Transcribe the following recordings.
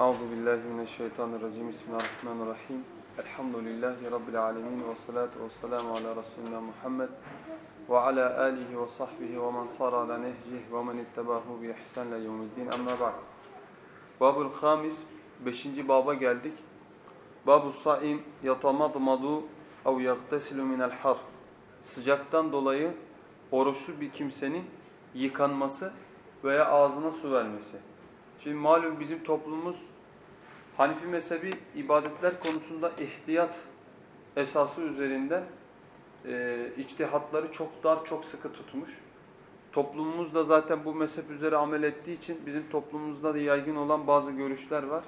Euzu billahi mineşşeytanirracim. Bismillahirrahmanirrahim. Elhamdülillahi rabbil alamin ve salatu vesselamü ala resulina Muhammed ve ala alihi ve sahbihi ve men sara ala nehcihi ve men ittabahu bi ihsan ila yevmiddin. Amma ba'd. Babul Hamis 5. baba geldik. Babu saim yatamadmadu ev yagtesilu minel har. Sıcaktan dolayı oruçlu bir kimsenin yıkanması veya ağzına su vermesi. Şimdi malum bizim toplumumuz Hanifi mezhebi ibadetler konusunda ihtiyat esası üzerinden e, içtihatları çok dar, çok sıkı tutmuş. Toplumumuz da zaten bu mezhep üzere amel ettiği için bizim toplumumuzda da yaygın olan bazı görüşler var.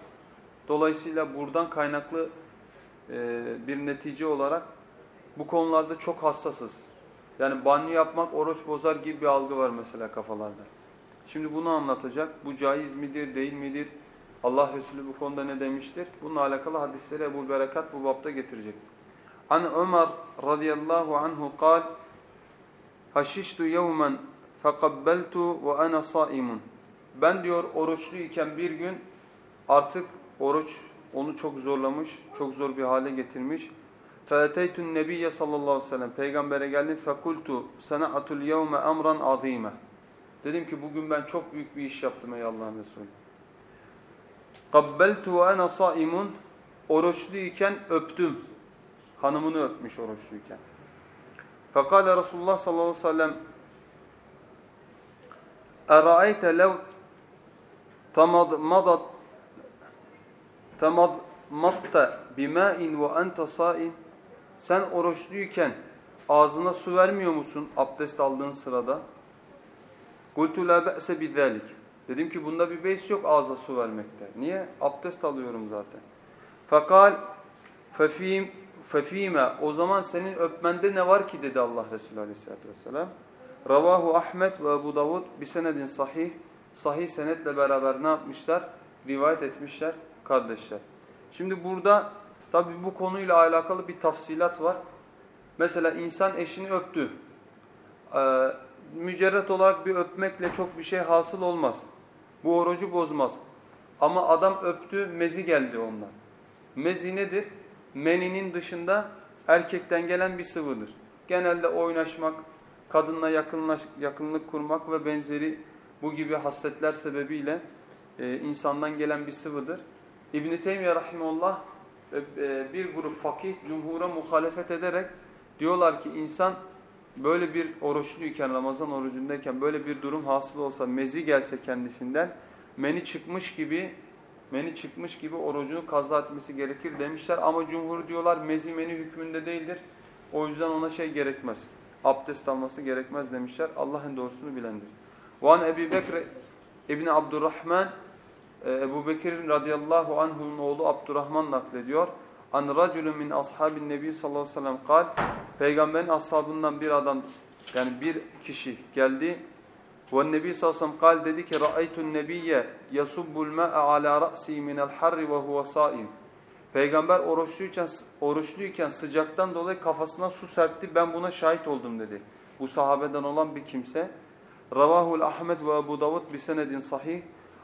Dolayısıyla buradan kaynaklı e, bir netice olarak bu konularda çok hassasız. Yani banyo yapmak oruç bozar gibi bir algı var mesela kafalarda. Şimdi bunu anlatacak. Bu caiz midir, değil midir? Allah Resulü bu konuda ne demiştir? Bununla alakalı hadisleri Ebu Berekat bu bapta getirecek. An Ömer radıyallahu anhu kal Haşiştu yevmen fekabbeltu ve ana saimun. Ben diyor oruçluyken bir gün artık oruç onu çok zorlamış, çok zor bir hale getirmiş. Fe'eteytun nebiyye sallallahu aleyhi ve sellem. Peygamber'e geldim. Fekultu senahatul yevme emran azime. Dedim ki bugün ben çok büyük bir iş yaptım ey Allah'ın Resulü. قَبَّلْتُ وَاَنَا صَائِمٌ Oruçluyken öptüm. Hanımını öpmüş oruçluyken. فَقَالَ Resulullah sallallahu aleyhi ve sellem اَرَأَيْتَ لَوْ تَمَضْمَضَتْ تَمَضْمَضْتَ بِمَاءٍ وَاَنْتَ صَائِمٌ Sen oruçluyken ağzına su vermiyor musun abdest aldığın sırada? Kultu la be'se bizzalik. Dedim ki bunda bir beys yok ağza su vermekte. Niye? Abdest alıyorum zaten. Fakal fefim fefime o zaman senin öpmende ne var ki dedi Allah Resulü Aleyhisselatü Vesselam. Ravahu Ahmet ve Ebu Davud bir senedin sahih. Sahih senetle beraber ne yapmışlar? Rivayet etmişler kardeşler. Şimdi burada tabi bu konuyla alakalı bir tafsilat var. Mesela insan eşini öptü. Ee, mücerret olarak bir öpmekle çok bir şey hasıl olmaz. Bu orucu bozmaz. Ama adam öptü, mezi geldi ondan. Mezi nedir? Meninin dışında erkekten gelen bir sıvıdır. Genelde oynaşmak, kadınla yakınlaş, yakınlık kurmak ve benzeri bu gibi hasletler sebebiyle e, insandan gelen bir sıvıdır. İbn-i Teymiye Rahimullah e, e, bir grup fakih cumhura muhalefet ederek diyorlar ki insan böyle bir oruçluyken, Ramazan orucundayken böyle bir durum hasıl olsa, mezi gelse kendisinden, meni çıkmış gibi meni çıkmış gibi orucunu kaza etmesi gerekir demişler. Ama cumhur diyorlar mezi meni hükmünde değildir. O yüzden ona şey gerekmez. Abdest alması gerekmez demişler. Allah'ın doğrusunu bilendir. Van Ebi Bekir İbni Abdurrahman Ebu Bekir'in radıyallahu anh'un oğlu Abdurrahman naklediyor. An raculun min ashabin nebi sallallahu aleyhi ve sellem kal. Peygamberin ashabından bir adam yani bir kişi geldi. Ve nebi sallallahu aleyhi dedi ki ra'aytun nebiyye yasubbul ma'a ala ra'si minel harri ve huve saim. Peygamber oruçluyken, oruçluyken sıcaktan dolayı kafasına su serpti. Ben buna şahit oldum dedi. Bu sahabeden olan bir kimse. Ravahul Ahmet ve Ebu Davud bir senedin sahih.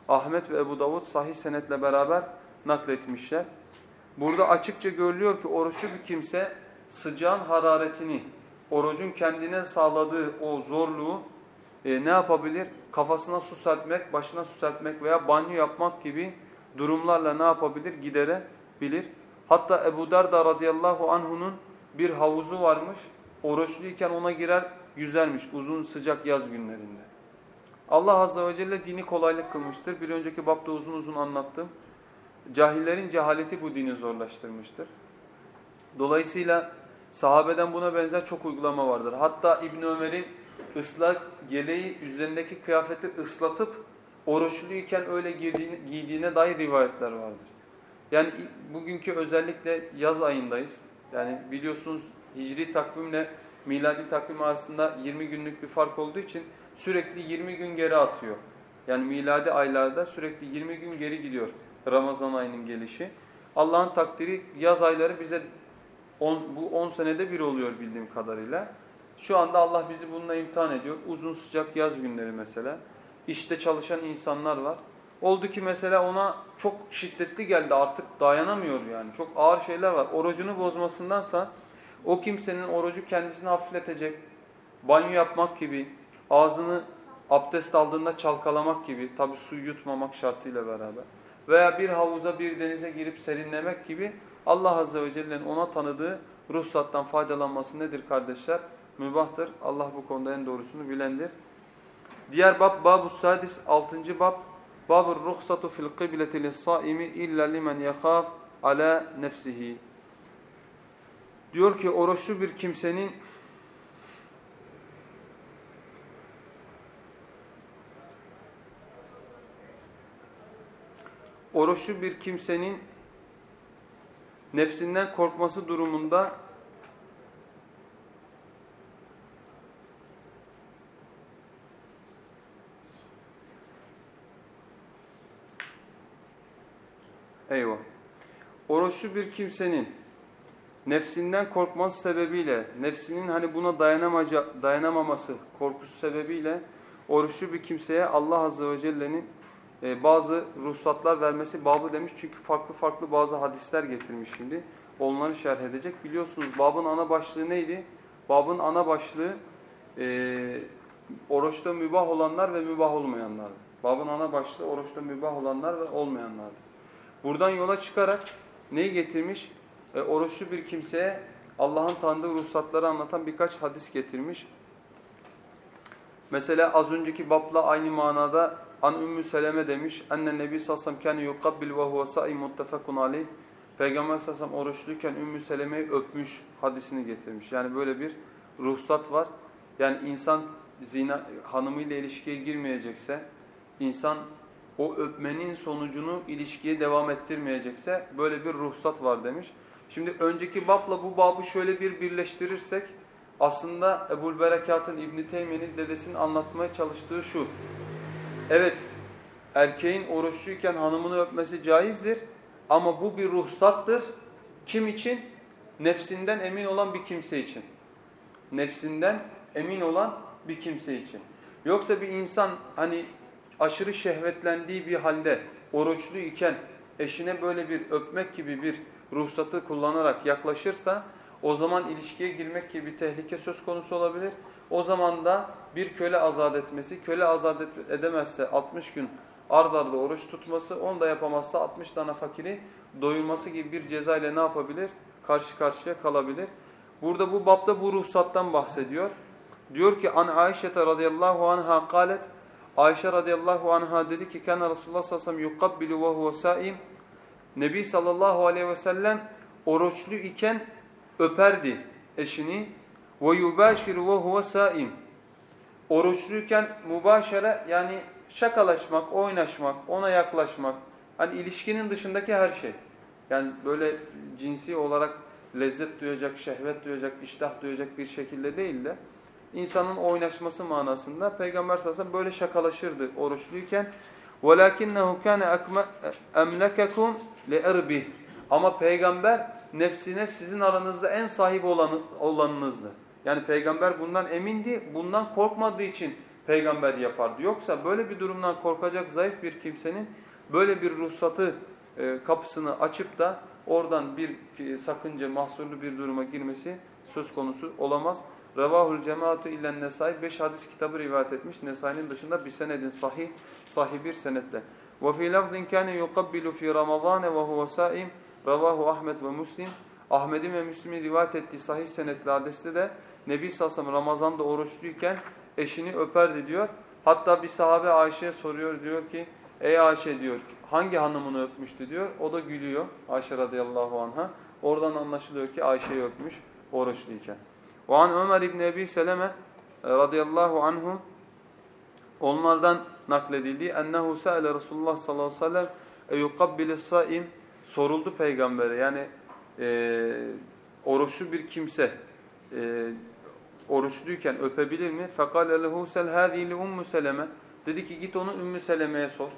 Ahmet ve Ebu Davud sahih senetle beraber nakletmişler. Burada açıkça görülüyor ki oruçlu bir kimse sıcağın hararetini, orucun kendine sağladığı o zorluğu e, ne yapabilir? Kafasına su serpmek, başına su serpmek veya banyo yapmak gibi durumlarla ne yapabilir? Giderebilir. Hatta Ebu Darda radıyallahu anh'unun bir havuzu varmış. Oruçluyken ona girer yüzermiş uzun sıcak yaz günlerinde. Allah azze ve celle dini kolaylık kılmıştır. Bir önceki bapta uzun uzun anlattım. Cahillerin cehaleti bu dini zorlaştırmıştır. Dolayısıyla sahabeden buna benzer çok uygulama vardır. Hatta İbn Ömer'in ıslak yeleği üzerindeki kıyafeti ıslatıp oruçluyken öyle giydiğine, giydiğine dair rivayetler vardır. Yani bugünkü özellikle yaz ayındayız. Yani biliyorsunuz hicri takvimle miladi takvim arasında 20 günlük bir fark olduğu için sürekli 20 gün geri atıyor. Yani miladi aylarda sürekli 20 gün geri gidiyor Ramazan ayının gelişi. Allah'ın takdiri yaz ayları bize on, bu 10 senede bir oluyor bildiğim kadarıyla. Şu anda Allah bizi bununla imtihan ediyor. Uzun sıcak yaz günleri mesela. İşte çalışan insanlar var. Oldu ki mesela ona çok şiddetli geldi artık dayanamıyor yani. Çok ağır şeyler var. Orucunu bozmasındansa o kimsenin orucu kendisini hafifletecek. Banyo yapmak gibi, ağzını abdest aldığında çalkalamak gibi, tabi su yutmamak şartıyla beraber. Veya bir havuza bir denize girip serinlemek gibi Allah Azze ve Celle'nin ona tanıdığı ruhsattan faydalanması nedir kardeşler? Mübahtır. Allah bu konuda en doğrusunu bilendir. Diğer bab babu sadis 6. bab babur ruhsatu fil kıbleti lis-saimi illa limen yakhaf ala nefsihi. Diyor ki oruçlu bir kimsenin oruçlu bir kimsenin nefsinden korkması durumunda Eyvah. Oruçlu bir kimsenin nefsinden korkması sebebiyle, nefsinin hani buna dayanamaca, dayanamaması korkusu sebebiyle oruçlu bir kimseye Allah Azze ve Celle'nin e, bazı ruhsatlar vermesi babı demiş. Çünkü farklı farklı bazı hadisler getirmiş şimdi. Onları şerh edecek. Biliyorsunuz babın ana başlığı neydi? Babın ana başlığı e, oruçta mübah olanlar ve mübah olmayanlar. Babın ana başlığı oruçta mübah olanlar ve olmayanlardı. Buradan yola çıkarak neyi getirmiş? E, oruçlu bir kimseye Allah'ın tanıdığı ruhsatları anlatan birkaç hadis getirmiş. Mesela az önceki babla aynı manada An Ümmü Seleme demiş. Ennen Nebi Sassam kâne yukabbil ve huve sa'im muttefakun aleyh. Peygamber Sassam oruçluyken Ümmü Seleme'yi öpmüş hadisini getirmiş. Yani böyle bir ruhsat var. Yani insan zina hanımıyla ilişkiye girmeyecekse, insan o öpmenin sonucunu ilişkiye devam ettirmeyecekse böyle bir ruhsat var demiş. Şimdi önceki babla bu babı şöyle bir birleştirirsek aslında Ebul Berekat'ın İbn Teymiye'nin dedesinin anlatmaya çalıştığı şu. Evet erkeğin oruçluyken hanımını öpmesi caizdir ama bu bir ruhsattır. Kim için? Nefsinden emin olan bir kimse için. Nefsinden emin olan bir kimse için. Yoksa bir insan hani aşırı şehvetlendiği bir halde oruçlu iken eşine böyle bir öpmek gibi bir ruhsatı kullanarak yaklaşırsa o zaman ilişkiye girmek gibi bir tehlike söz konusu olabilir. O zaman da bir köle azat etmesi, köle azat edemezse 60 gün ard arda oruç tutması, onu da yapamazsa 60 tane fakiri doyurması gibi bir ceza ile ne yapabilir? Karşı karşıya kalabilir. Burada bu bapta bu ruhsattan bahsediyor. Diyor ki an Ayşe radıyallahu anha kalet Ayşe radıyallahu anha dedi ki kana Resulullah sallallahu aleyhi ve sellem yukabbilu. Nebi sallallahu aleyhi ve sellem oruçlu iken öperdi eşini ve yubashiru ve huve saim. Oruçluyken mübaşere yani şakalaşmak, oynaşmak, ona yaklaşmak. Hani ilişkinin dışındaki her şey. Yani böyle cinsi olarak lezzet duyacak, şehvet duyacak, iştah duyacak bir şekilde değil de insanın oynaşması manasında Peygamber sallallahu aleyhi ve sellem böyle şakalaşırdı oruçluyken. وَلَكِنَّهُ كَانَ اَمْلَكَكُمْ لِاَرْبِهِ Ama Peygamber nefsine sizin aranızda en sahip olanı, olanınızdı. Yani Peygamber bundan emindi, bundan korkmadığı için Peygamber yapardı. Yoksa böyle bir durumdan korkacak zayıf bir kimsenin böyle bir ruhsatı e, kapısını açıp da oradan bir e, sakınca, mahsurlu bir duruma girmesi söz konusu olamaz. Revahul cemaatu illen nesai 5 hadis kitabı rivayet etmiş. Nesai'nin dışında bir senedin sahih, sahih bir senetle. Ve fi lafzin kâne yukabbilu fi ramazâne ve huve sâim. Revahu Ahmet ve Müslim. Ahmet'in ve Müslim'in rivayet ettiği sahih senetli hadiste de Nebi Sassam Ramazan'da oruçluyken eşini öperdi diyor. Hatta bir sahabe Ayşe'ye soruyor diyor ki ey Ayşe diyor hangi hanımını öpmüştü diyor. O da gülüyor Ayşe radıyallahu anha. Oradan anlaşılıyor ki Ayşe'yi öpmüş oruçluyken. Ve an Ömer İbni Ebi Seleme radıyallahu anhu onlardan nakledildi. Ennehu se'ele Resulullah sallallahu aleyhi ve sellem saim soruldu peygambere. Yani e, oruçlu bir kimse e, oruçluyken öpebilir mi? Fekale lehu sel hâzî ummu seleme. Dedi ki git onu Ümmü Seleme'ye sor.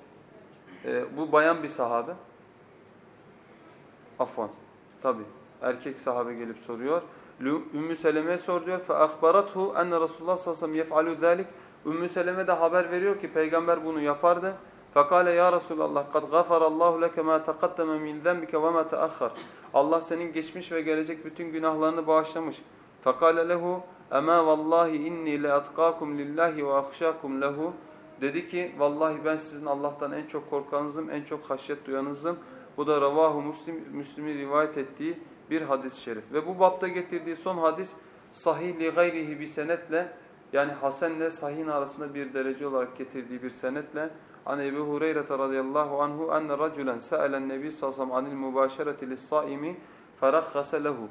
E, bu bayan bir sahabe. Afwan. Tabi. Erkek sahabe gelip soruyor. Ümmü Seleme'ye sor diyor. فَاَخْبَرَتْهُ اَنَّ رَسُولullah sallallahu aleyhi ve sellem يَفْعَلُ ذَٰلِكَ Ümmü Seleme de haber veriyor ki peygamber bunu yapardı. فقال يا رسول الله قد غفر الله لك ما تقدم من ذنبك وما تأخر Allah senin geçmiş ve gelecek bütün günahlarını bağışlamış. فقال له أما والله إني لأتقاكم لله وأخشاكم له Dedi ki vallahi ben sizin Allah'tan en çok korkanınızım, en çok haşyet duyanınızım. Bu da Ravahu Müslim, Müslim'i rivayet ettiği bir hadis-i şerif. Ve bu bapta getirdiği son hadis sahih li gayrihi bir senetle yani Hasen'le Sahih'in arasında bir derece olarak getirdiği bir senetle An Ebu Hureyre radıyallahu anhu enne raculen sa'alen nebi sallallahu aleyhi ve sellem anil mübaşereti lis-saimi ferakhase lehu.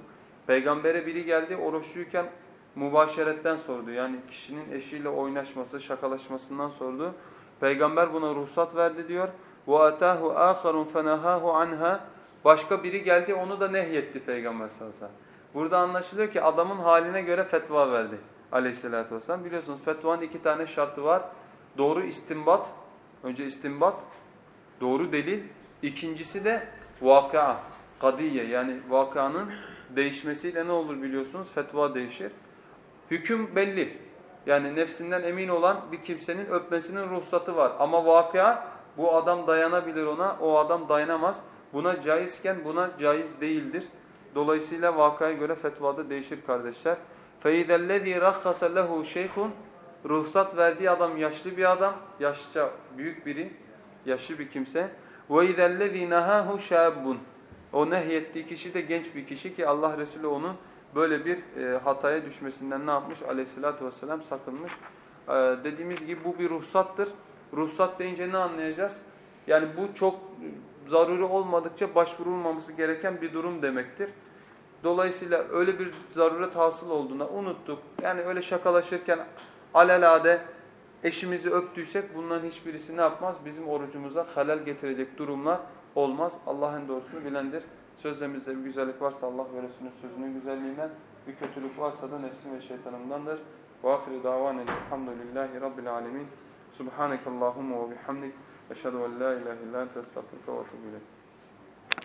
Peygambere biri geldi oruçluyken mübaşeretten sordu. Yani kişinin eşiyle oynaşması, şakalaşmasından sordu. Peygamber buna ruhsat verdi diyor. وَاَتَاهُ آخَرٌ فَنَهَاهُ عَنْهَا Başka biri geldi onu da nehyetti Peygamber sallallahu aleyhi ve sellem. Burada anlaşılıyor ki adamın haline göre fetva verdi aleyhissalatü vesselam. Biliyorsunuz fetvanın iki tane şartı var. Doğru istinbat, önce istinbat, doğru delil. İkincisi de vakıa, kadiye yani vakanın değişmesiyle ne olur biliyorsunuz? Fetva değişir. Hüküm belli. Yani nefsinden emin olan bir kimsenin öpmesinin ruhsatı var. Ama vakıa bu adam dayanabilir ona, o adam dayanamaz. Buna caizken buna caiz değildir. Dolayısıyla vakaya göre fetvada değişir kardeşler. فَاِذَا الَّذ۪ي رَخَّسَ لَهُ شَيْخٌ Ruhsat verdiği adam yaşlı bir adam, yaşça büyük biri, yaşlı bir kimse. وَاِذَا الَّذ۪ي نَهَاهُ شَابٌ o nehyettiği kişi de genç bir kişi ki Allah Resulü onun böyle bir e, hataya düşmesinden ne yapmış? Aleyhissalatü vesselam sakınmış. E, dediğimiz gibi bu bir ruhsattır. Ruhsat deyince ne anlayacağız? Yani bu çok zaruri olmadıkça başvurulmaması gereken bir durum demektir. Dolayısıyla öyle bir zaruret hasıl olduğuna unuttuk. Yani öyle şakalaşırken alelade eşimizi öptüysek bunların hiçbirisi ne yapmaz? Bizim orucumuza halel getirecek durumlar olmaz. Allah'ın doğrusunu bilendir. Sözlerimizde bir güzellik varsa Allah ve sözünün güzelliğinden, bir kötülük varsa da nefsim ve şeytanımdandır. Ve ahire davanen elhamdülillahi rabbil alemin. Subhanekallahumma ve bihamdik. Eşhedü en la ilahe illa ente estağfurke ve etûbü.